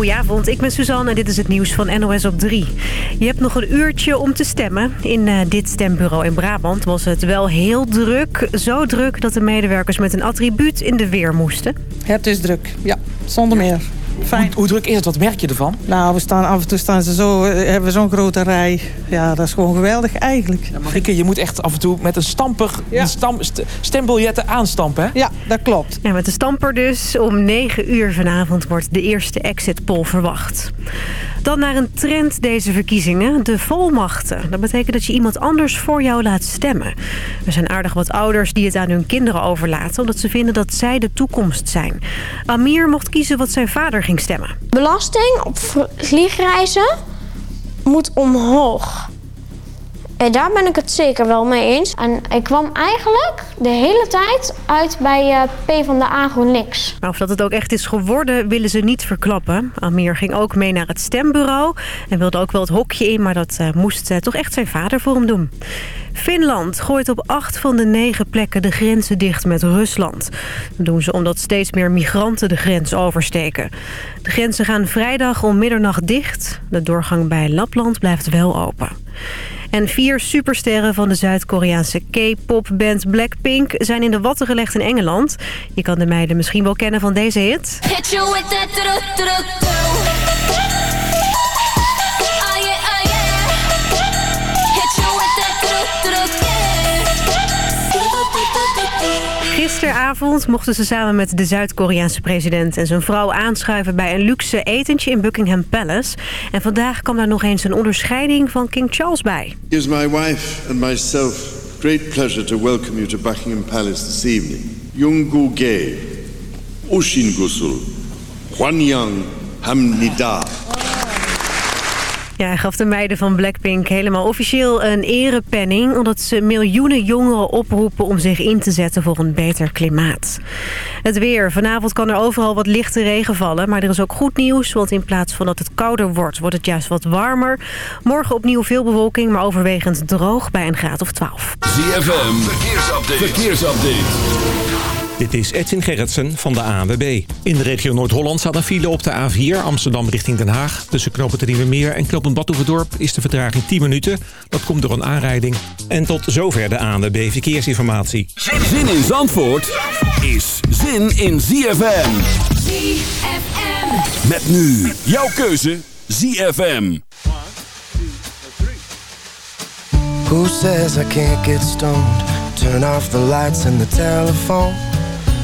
Goedenavond, ik ben Suzanne en dit is het nieuws van NOS op 3. Je hebt nog een uurtje om te stemmen. In uh, dit stembureau in Brabant was het wel heel druk. Zo druk dat de medewerkers met een attribuut in de weer moesten. Het is druk, ja, zonder meer. Fijn. Hoe, hoe, druk is het? Wat merk je ervan? Nou, we staan, af en toe staan ze zo, eh, hebben we zo'n grote rij. Ja, dat is gewoon geweldig eigenlijk. Ja, Marieke, je moet echt af en toe met een stamper ja. stam, st stembiljetten aanstampen, hè? Ja, dat klopt. Ja, met de stamper dus. Om 9 uur vanavond wordt de eerste exit poll verwacht. Dan naar een trend deze verkiezingen, de volmachten. Dat betekent dat je iemand anders voor jou laat stemmen. Er zijn aardig wat ouders die het aan hun kinderen overlaten... omdat ze vinden dat zij de toekomst zijn. Amir mocht kiezen wat zijn vader ging stemmen. Belasting op vliegreizen moet omhoog. En daar ben ik het zeker wel mee eens. En ik kwam eigenlijk de hele tijd uit bij uh, P van de A GroenLinks. Maar of dat het ook echt is geworden, willen ze niet verklappen. Amir ging ook mee naar het stembureau en wilde ook wel het hokje in... maar dat uh, moest toch echt zijn vader voor hem doen. Finland gooit op acht van de negen plekken de grenzen dicht met Rusland. Dat doen ze omdat steeds meer migranten de grens oversteken. De grenzen gaan vrijdag om middernacht dicht. De doorgang bij Lapland blijft wel open. En vier supersterren van de Zuid-Koreaanse K-pop-band Blackpink zijn in de watten gelegd in Engeland. Je kan de meiden misschien wel kennen van deze hit. Gisteravond mochten ze samen met de Zuid-Koreaanse president en zijn vrouw aanschuiven bij een luxe etentje in Buckingham Palace. En vandaag kwam daar nog eens een onderscheiding van King Charles bij. It is my wife and myself great pleasure to welcome you to Buckingham Palace this evening. Yungu Ge, Ushin Gusul, Hamnida. Ja, gaf de meiden van Blackpink helemaal officieel een erepenning... omdat ze miljoenen jongeren oproepen om zich in te zetten voor een beter klimaat. Het weer. Vanavond kan er overal wat lichte regen vallen. Maar er is ook goed nieuws, want in plaats van dat het kouder wordt... wordt het juist wat warmer. Morgen opnieuw veel bewolking, maar overwegend droog bij een graad of 12. ZFM. Verkeersupdate. Verkeersupdate. Dit is Edwin Gerritsen van de ANWB. In de regio Noord-Holland staat een file op de A4 Amsterdam richting Den Haag. Tussen knooppunt Meer en knooppunt Badhoevedorp is de vertraging 10 minuten. Dat komt door een aanrijding. En tot zover de ANWB Verkeersinformatie. Zin in Zandvoort is zin in ZFM. ZFM. Met nu jouw keuze ZFM. Who says I can't get stoned? Turn off the lights and the telephone.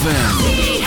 ZFM.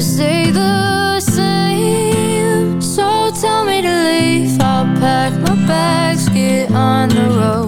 say the same. So Tell me to leave, I'll pack my bags, get on the road.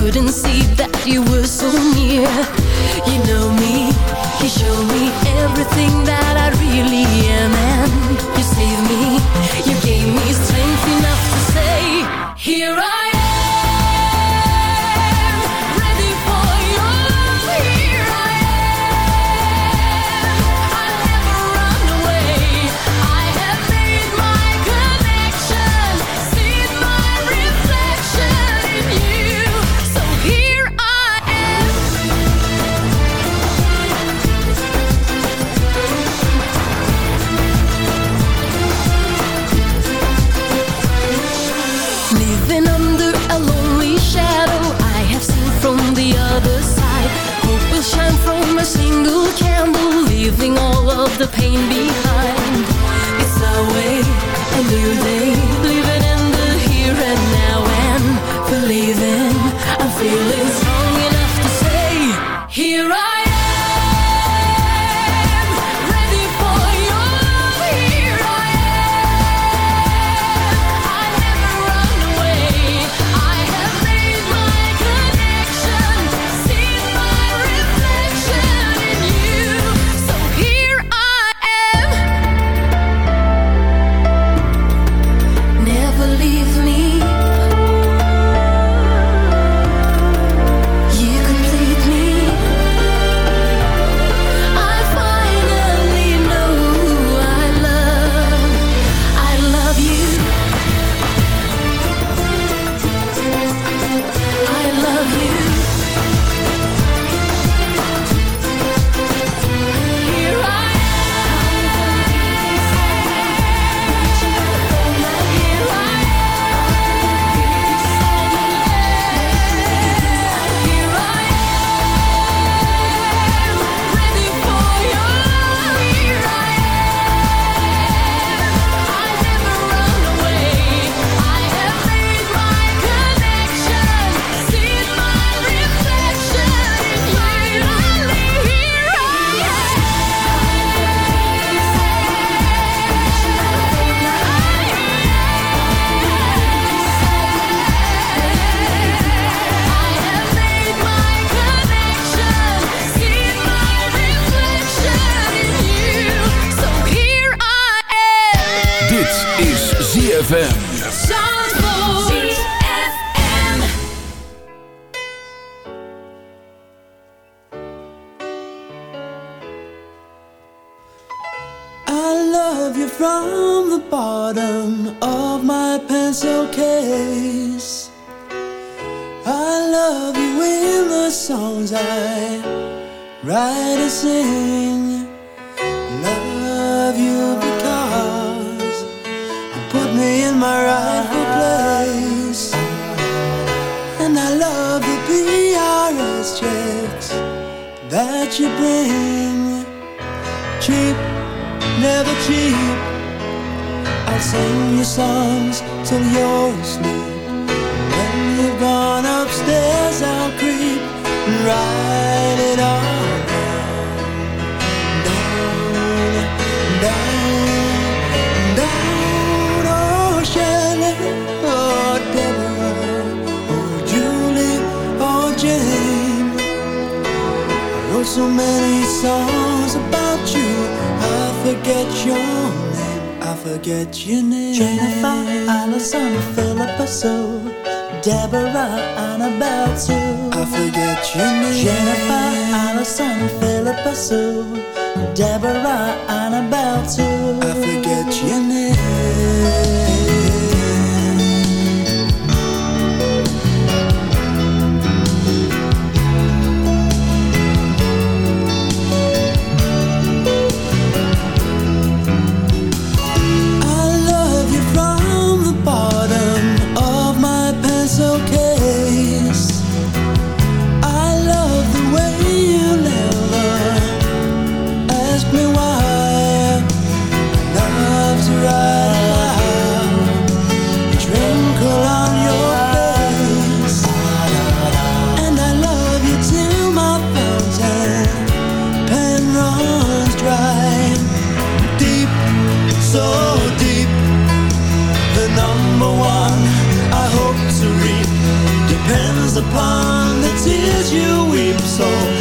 couldn't see that you were so near. You know me, you show me everything that I really am. And you saved me, you gave me strength enough to say Here I the pain behind. that you bring. Cheap, never cheap. I'll sing you songs till you're asleep. When you've gone upstairs, I'll creep right. so many songs about you. I forget your name, I forget your name. Jennifer, Allison, Philippa Sue, Deborah, Annabelle Sue. I forget your name. Jennifer, Allison, Philippa Sue, Deborah, Annabelle Sue. I forget your name. corazón.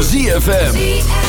ZFM.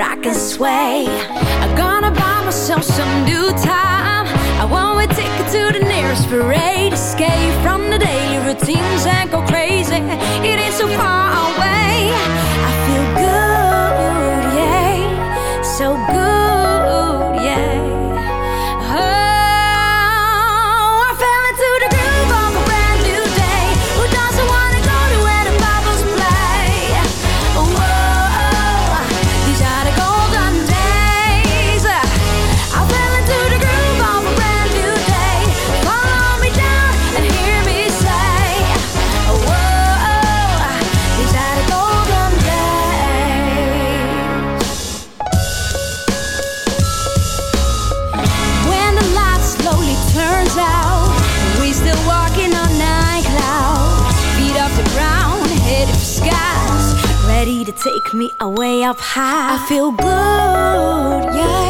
rock and sway. I'm gonna buy myself some new time. I want a ticket to the nearest parade. Escape from the daily routines and go crazy. It is so far away. I feel good, yeah, so good. Away up high. I feel good, yeah.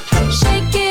shaking. up,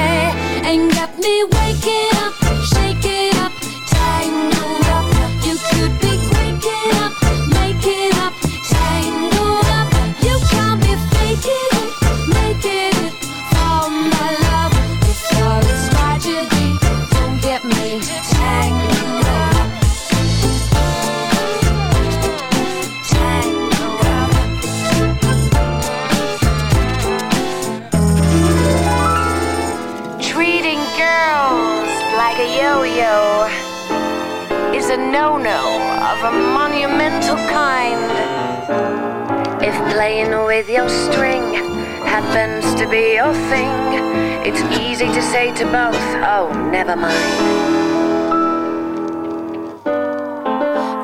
to say to both, oh, never mind.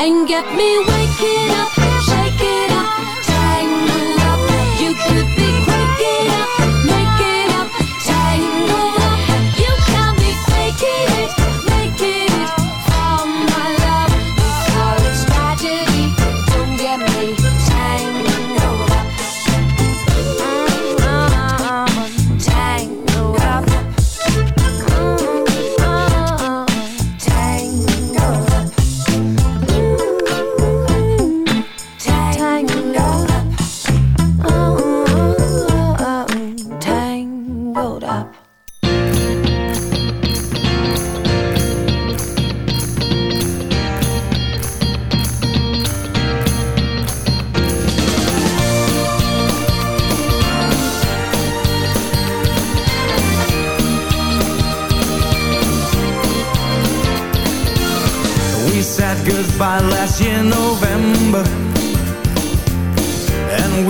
And get me waking up,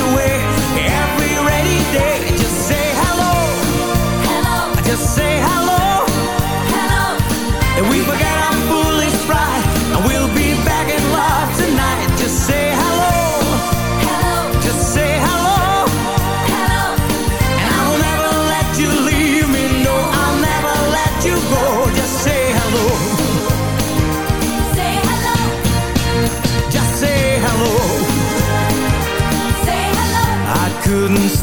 away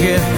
Make